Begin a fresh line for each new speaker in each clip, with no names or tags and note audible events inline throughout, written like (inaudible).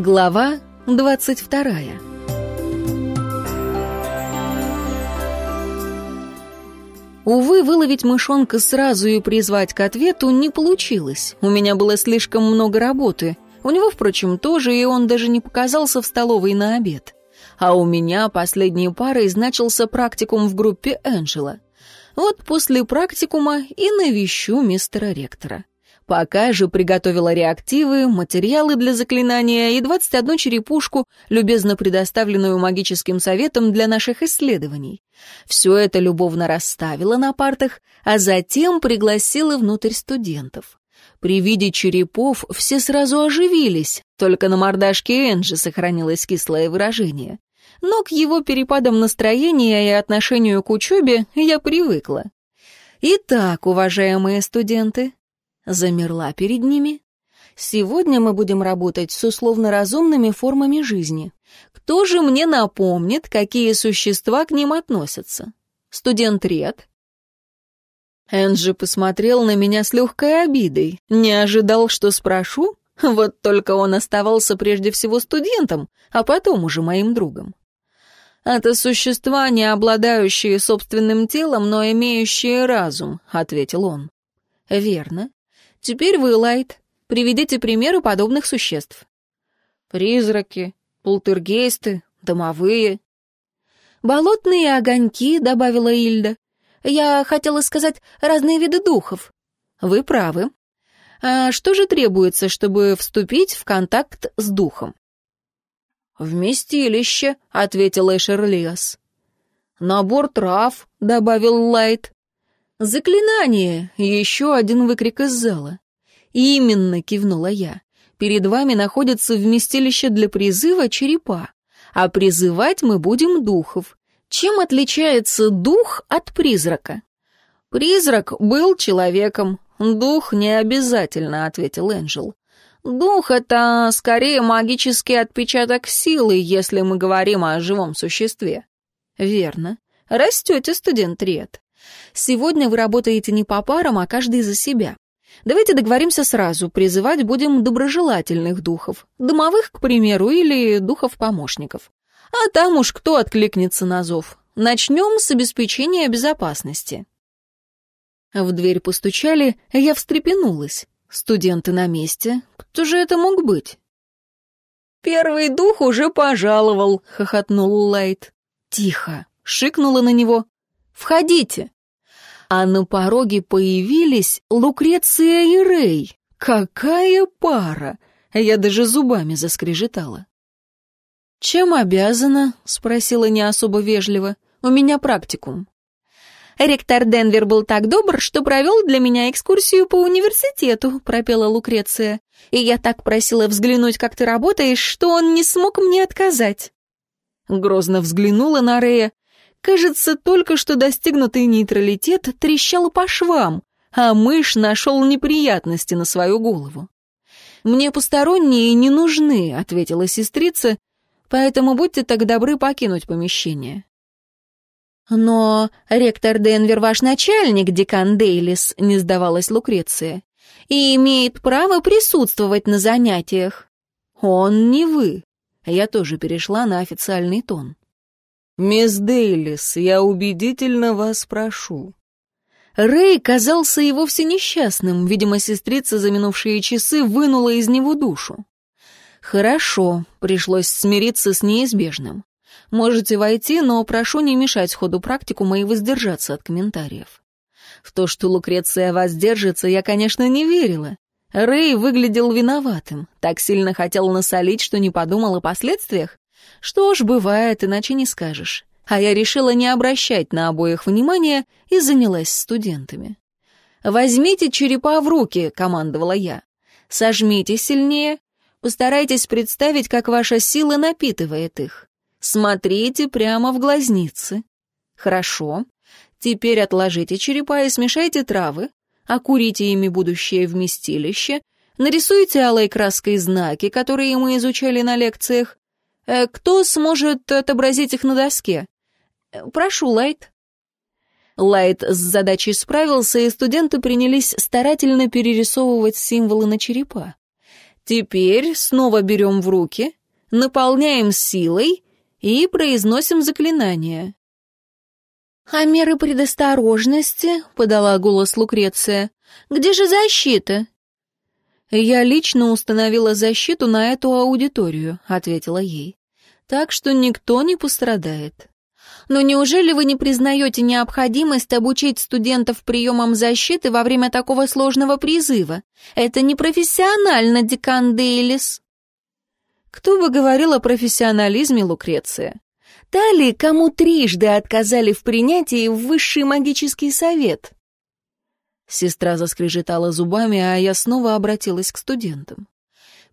Глава двадцать вторая Увы, выловить мышонка сразу и призвать к ответу не получилось. У меня было слишком много работы. У него, впрочем, тоже, и он даже не показался в столовой на обед. А у меня последней парой значился практикум в группе Энджела. Вот после практикума и навещу мистера ректора. Пока же приготовила реактивы, материалы для заклинания и 21 черепушку, любезно предоставленную магическим советом для наших исследований. Все это любовно расставила на партах, а затем пригласила внутрь студентов. При виде черепов все сразу оживились, только на мордашке Энджи сохранилось кислое выражение. Но к его перепадам настроения и отношению к учебе я привыкла. Итак, уважаемые студенты, замерла перед ними. Сегодня мы будем работать с условно-разумными формами жизни. Кто же мне напомнит, какие существа к ним относятся? Студент Ред? Энджи посмотрел на меня с легкой обидой. Не ожидал, что спрошу? Вот только он оставался прежде всего студентом, а потом уже моим другом. «Это существа, не обладающие собственным телом, но имеющие разум», — ответил он. «Верно. Теперь вы, Лайт, приведите примеры подобных существ. Призраки, полтергейсты, домовые. Болотные огоньки, добавила Ильда. Я хотела сказать разные виды духов. Вы правы. А что же требуется, чтобы вступить в контакт с духом? «Вместилище», — ответил Эшер Лиас. «Набор трав», — добавил Лайт. «Заклинание!» — еще один выкрик из зала. «Именно!» — кивнула я. «Перед вами находится вместилище для призыва черепа, а призывать мы будем духов. Чем отличается дух от призрака?» «Призрак был человеком, дух не обязательно», — ответил Энджел. «Дух — это скорее магический отпечаток силы, если мы говорим о живом существе». «Верно. Растете, студент Ред. Сегодня вы работаете не по парам, а каждый за себя. Давайте договоримся сразу, призывать будем доброжелательных духов, домовых, к примеру, или духов-помощников. А там уж кто откликнется на зов. Начнем с обеспечения безопасности. В дверь постучали, я встрепенулась. Студенты на месте. Кто же это мог быть? «Первый дух уже пожаловал», — хохотнул Лайт. «Тихо!» — шикнула на него. «Входите!» А на пороге появились Лукреция и Рэй. Какая пара! Я даже зубами заскрежетала. «Чем обязана?» — спросила не особо вежливо. «У меня практикум». «Ректор Денвер был так добр, что провел для меня экскурсию по университету», — пропела Лукреция. «И я так просила взглянуть, как ты работаешь, что он не смог мне отказать». Грозно взглянула на Рея, Кажется, только что достигнутый нейтралитет трещал по швам, а мышь нашел неприятности на свою голову. «Мне посторонние не нужны», — ответила сестрица, «поэтому будьте так добры покинуть помещение». «Но ректор Денвер ваш начальник, декан Дейлис», — не сдавалась Лукреция, «и имеет право присутствовать на занятиях». «Он не вы». Я тоже перешла на официальный тон. «Мисс Дейлис, я убедительно вас прошу». Рэй казался и вовсе несчастным, видимо, сестрица за минувшие часы вынула из него душу. «Хорошо», — пришлось смириться с неизбежным. «Можете войти, но прошу не мешать ходу практикума и воздержаться от комментариев». В то, что Лукреция воздержится, я, конечно, не верила. Рэй выглядел виноватым, так сильно хотел насолить, что не подумал о последствиях. Что ж, бывает, иначе не скажешь. А я решила не обращать на обоих внимания и занялась студентами. «Возьмите черепа в руки», — командовала я. «Сожмите сильнее. Постарайтесь представить, как ваша сила напитывает их. Смотрите прямо в глазницы. Хорошо. Теперь отложите черепа и смешайте травы. Окурите ими будущее вместилище. Нарисуйте алой краской знаки, которые мы изучали на лекциях. Э, кто сможет отобразить их на доске? Э, прошу, Лайт. Лайт с задачей справился, и студенты принялись старательно перерисовывать символы на черепа. Теперь снова берем в руки, наполняем силой и произносим заклинание. «А меры предосторожности?» — подала голос Лукреция. «Где же защита?» «Я лично установила защиту на эту аудиторию», — ответила ей. «Так что никто не пострадает». «Но неужели вы не признаете необходимость обучить студентов приемам защиты во время такого сложного призыва? Это не профессионально, декан Дейлис». «Кто бы говорил о профессионализме, Лукреция? Та ли, кому трижды отказали в принятии в высший магический совет?» Сестра заскрежетала зубами, а я снова обратилась к студентам.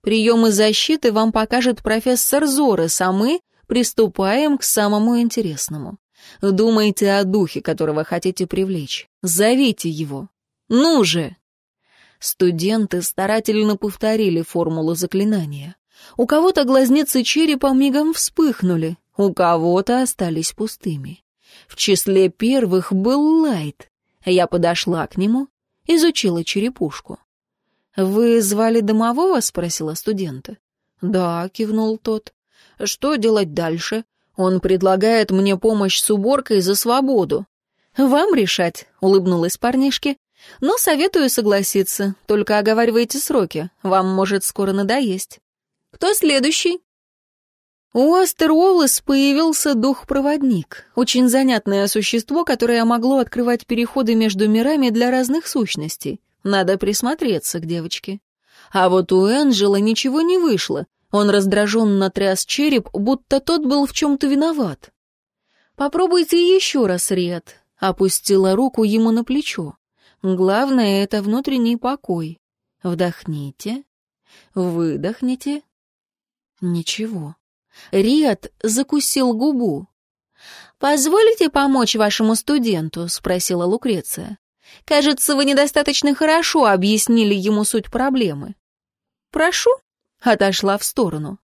«Приемы защиты вам покажет профессор Зорес, а мы приступаем к самому интересному. Думайте о духе, которого хотите привлечь. Зовите его. Ну же!» Студенты старательно повторили формулу заклинания. У кого-то глазницы черепа мигом вспыхнули, у кого-то остались пустыми. В числе первых был Лайт. Я подошла к нему, изучила черепушку. «Вы звали домового?» — спросила студента. «Да», — кивнул тот. «Что делать дальше? Он предлагает мне помощь с уборкой за свободу». «Вам решать», — улыбнулась парнишке. «Но советую согласиться, только оговаривайте сроки, вам может скоро надоесть». «Кто следующий?» У Астер Уоллес появился дух-проводник, очень занятное существо, которое могло открывать переходы между мирами для разных сущностей. Надо присмотреться к девочке. А вот у Энджела ничего не вышло. Он раздраженно тряс череп, будто тот был в чем-то виноват. «Попробуйте еще раз, Риет», — опустила руку ему на плечо. «Главное — это внутренний покой. Вдохните, выдохните. Ничего». Риат закусил губу. «Позволите помочь вашему студенту?» — спросила Лукреция. «Кажется, вы недостаточно хорошо объяснили ему суть проблемы». «Прошу», — отошла в сторону.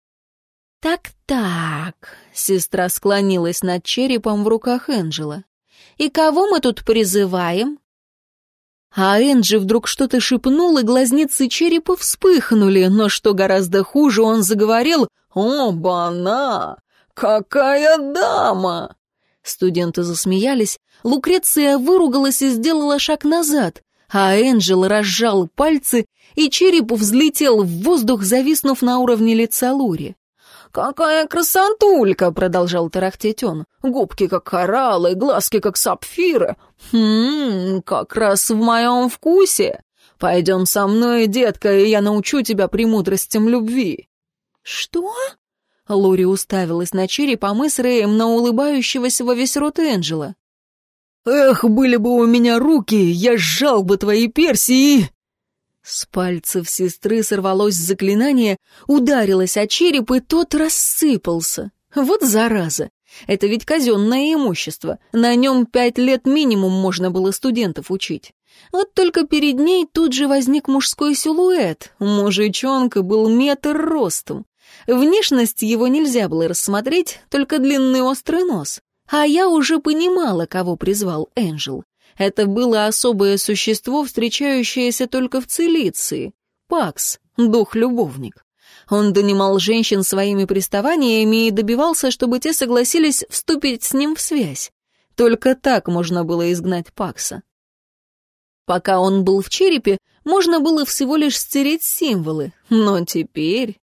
«Так-так», — сестра склонилась над черепом в руках Энджела. «И кого мы тут призываем?» А Энджи вдруг что-то шепнул, и глазницы черепа вспыхнули, но что гораздо хуже, он заговорил «О, бана! Какая дама!» Студенты засмеялись, Лукреция выругалась и сделала шаг назад, а Энджел разжал пальцы, и череп взлетел в воздух, зависнув на уровне лица Лури. «Какая красотулька!» — продолжал тарахтеть он. «Губки, как кораллы, глазки, как сапфиры. Хм, как раз в моем вкусе. Пойдем со мной, детка, и я научу тебя премудростям любви». «Что?» Лури уставилась на череп, а мы с Рэем на улыбающегося во весь рот Энджела. «Эх, были бы у меня руки, я сжал бы твои перси и...» С пальцев сестры сорвалось заклинание, ударилось о череп, и тот рассыпался. Вот зараза! Это ведь казенное имущество. На нем пять лет минимум можно было студентов учить. Вот только перед ней тут же возник мужской силуэт. Мужичонка был метр ростом. Внешность его нельзя было рассмотреть, только длинный острый нос. А я уже понимала, кого призвал Энджел. Это было особое существо, встречающееся только в Цилиции. Пакс, дух-любовник. Он донимал женщин своими приставаниями и добивался, чтобы те согласились вступить с ним в связь. Только так можно было изгнать Пакса. Пока он был в черепе, можно было всего лишь стереть символы, но теперь...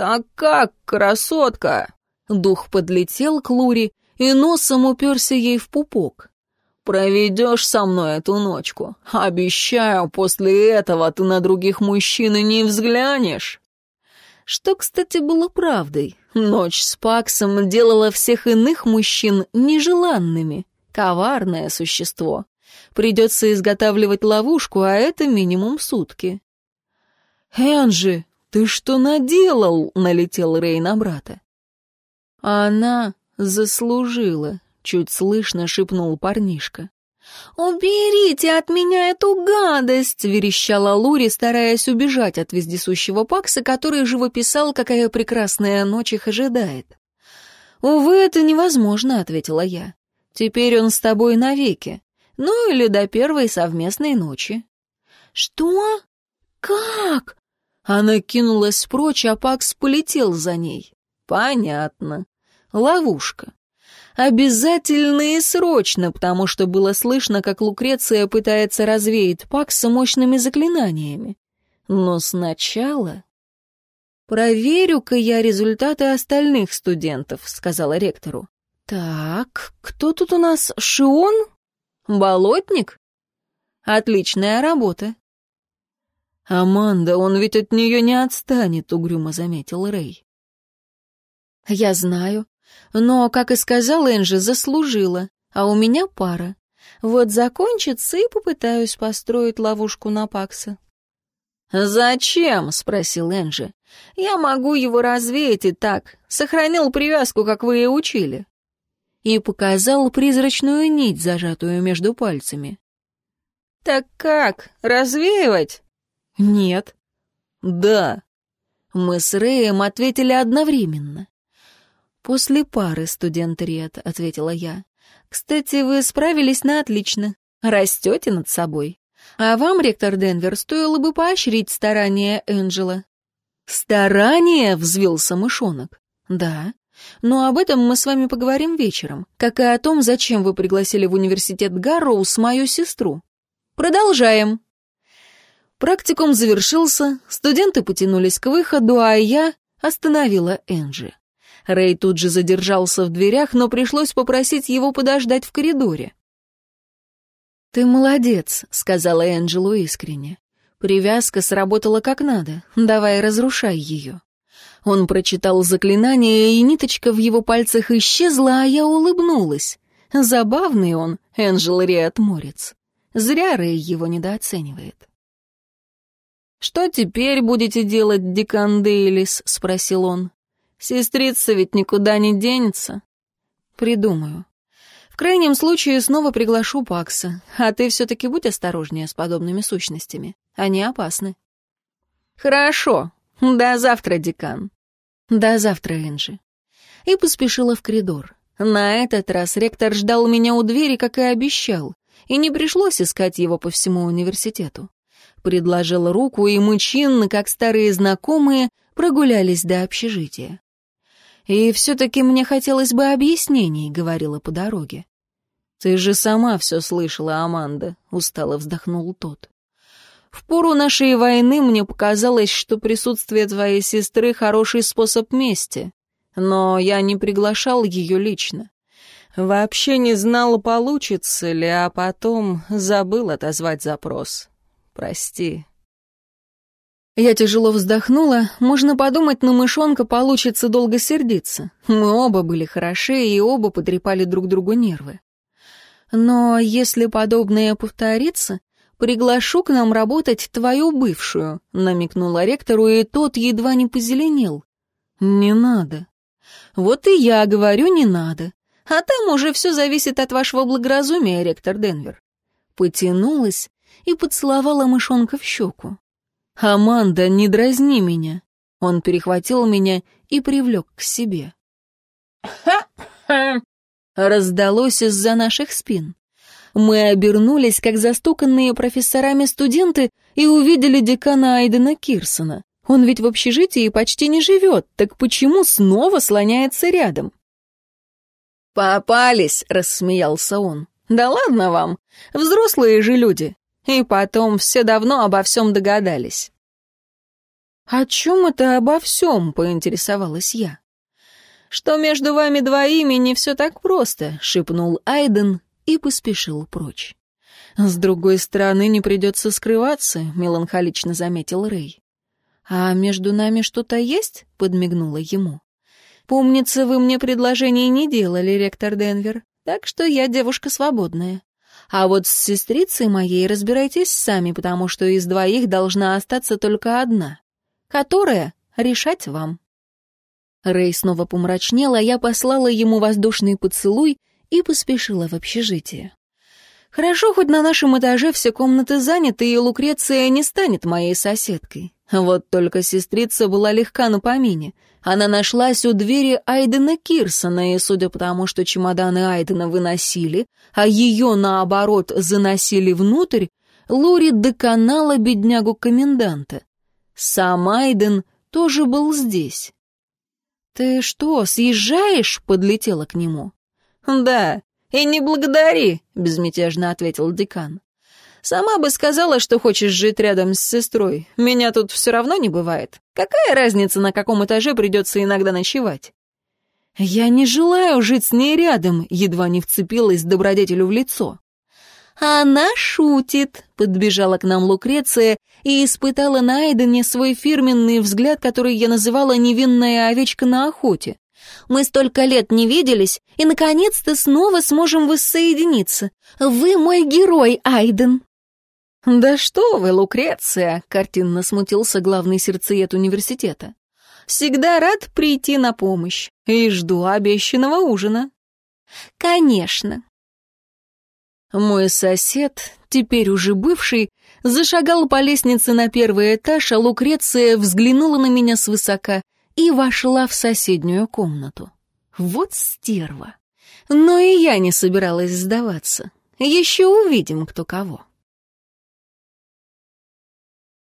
«Так как, красотка?» Дух подлетел к Лури и носом уперся ей в пупок. Проведешь со мной эту ночку. Обещаю, после этого ты на других мужчин и не взглянешь. Что, кстати, было правдой. Ночь с Паксом делала всех иных мужчин нежеланными. Коварное существо. Придется изготавливать ловушку, а это минимум сутки. «Энджи, ты что наделал?» — налетел Рей на брата. Она заслужила, — чуть слышно шепнул парнишка. «Уберите от меня эту гадость!» — верещала Лури, стараясь убежать от вездесущего Пакса, который живописал, какая прекрасная ночь их ожидает. «Увы, это невозможно», — ответила я. «Теперь он с тобой навеки. Ну или до первой совместной ночи». «Что? Как?» Она кинулась прочь, а Пакс полетел за ней. Понятно. Ловушка. Обязательно и срочно, потому что было слышно, как Лукреция пытается развеять Пакса мощными заклинаниями. Но сначала... «Проверю-ка я результаты остальных студентов», — сказала ректору. «Так, кто тут у нас? Шион? Болотник? Отличная работа». «Аманда, он ведь от нее не отстанет», — угрюмо заметил Рэй. «Я знаю. Но, как и сказал Энджи, заслужила. А у меня пара. Вот закончится и попытаюсь построить ловушку на Пакса». «Зачем?» — спросил Энджи. «Я могу его развеять и так. Сохранил привязку, как вы и учили». И показал призрачную нить, зажатую между пальцами. «Так как, развеивать?» «Нет». «Да». Мы с Рэем ответили одновременно. «После пары, студент Риет», — ответила я. «Кстати, вы справились на отлично. Растете над собой. А вам, ректор Денвер, стоило бы поощрить старания Энджела». «Старание?» — взвился мышонок. «Да. Но об этом мы с вами поговорим вечером, как и о том, зачем вы пригласили в университет Гарроус мою сестру. Продолжаем». Практикум завершился, студенты потянулись к выходу, а я остановила Энджи. Рэй тут же задержался в дверях, но пришлось попросить его подождать в коридоре. «Ты молодец», — сказала Энджелу искренне. «Привязка сработала как надо. Давай разрушай ее». Он прочитал заклинание, и ниточка в его пальцах исчезла, а я улыбнулась. Забавный он, Энджел Риат Морец. Зря Рэй его недооценивает. «Что теперь будете делать, декан Дейлис?» — спросил он. «Сестрица ведь никуда не денется». «Придумаю. В крайнем случае снова приглашу Пакса, а ты все-таки будь осторожнее с подобными сущностями. Они опасны». «Хорошо. До завтра, декан». «До завтра, Энджи». И поспешила в коридор. На этот раз ректор ждал меня у двери, как и обещал, и не пришлось искать его по всему университету предложил руку, и мы чинно, как старые знакомые, прогулялись до общежития. «И все-таки мне хотелось бы объяснений», — говорила по дороге. «Ты же сама все слышала, Аманда», — устало вздохнул тот. «В пору нашей войны мне показалось, что присутствие твоей сестры — хороший способ мести, но я не приглашал ее лично. Вообще не знал, получится ли, а потом забыл отозвать запрос. Прости». Я тяжело вздохнула. Можно подумать, на мышонка получится долго сердиться. Мы оба были хороши и оба потрепали друг другу нервы. Но если подобное повторится, приглашу к нам работать твою бывшую, намекнула ректору, и тот едва не позеленел. Не надо. Вот и я говорю, не надо. А там уже все зависит от вашего благоразумия, ректор Денвер. Потянулась и поцеловала мышонка в щеку. «Аманда, не дразни меня!» Он перехватил меня и привлек к себе. «Ха-ха!» (laughs) Раздалось из-за наших спин. Мы обернулись, как застуканные профессорами студенты, и увидели декана Айдена Кирсона. Он ведь в общежитии почти не живет, так почему снова слоняется рядом? «Попались!» — рассмеялся он. «Да ладно вам! Взрослые же люди! И потом все давно обо всем догадались. «О чем это обо всем?» — поинтересовалась я. «Что между вами двоими не все так просто», — шепнул Айден и поспешил прочь. «С другой стороны, не придется скрываться», — меланхолично заметил Рэй. «А между нами что-то есть?» — подмигнула ему. «Помнится, вы мне предложений не делали, ректор Денвер, так что я девушка свободная. А вот с сестрицей моей разбирайтесь сами, потому что из двоих должна остаться только одна, которая решать вам. Рэй снова помрачнел, а я послала ему воздушный поцелуй и поспешила в общежитие. Хорошо, хоть на нашем этаже все комнаты заняты, и Лукреция не станет моей соседкой. Вот только сестрица была легка на помине — она нашлась у двери Айдена Кирсона, и, судя по тому, что чемоданы Айдена выносили, а ее, наоборот, заносили внутрь, Лори доконала беднягу коменданта. Сам Айден тоже был здесь. «Ты что, съезжаешь?» — подлетела к нему.
«Да, и не благодари», — безмятежно ответил декан. «Сама бы сказала, что хочешь жить рядом с сестрой. Меня тут все равно не бывает. Какая разница, на каком этаже придется иногда ночевать?»
«Я не желаю жить с ней рядом», — едва не вцепилась добродетелю в лицо. «Она шутит», — подбежала к нам Лукреция и испытала на Айдене свой фирменный взгляд, который я называла «невинная овечка на охоте». «Мы столько лет не виделись, и, наконец-то, снова сможем воссоединиться. Вы мой герой, Айден».
«Да что вы, Лукреция!» — картинно смутился главный сердцеед университета. «Всегда рад прийти на помощь и жду обещанного ужина».
«Конечно. Мой сосед, теперь уже бывший, зашагал по лестнице на первый этаж, а Лукреция взглянула на меня свысока и вошла в соседнюю комнату. Вот стерва. Но и я не собиралась сдаваться. Еще увидим, кто кого.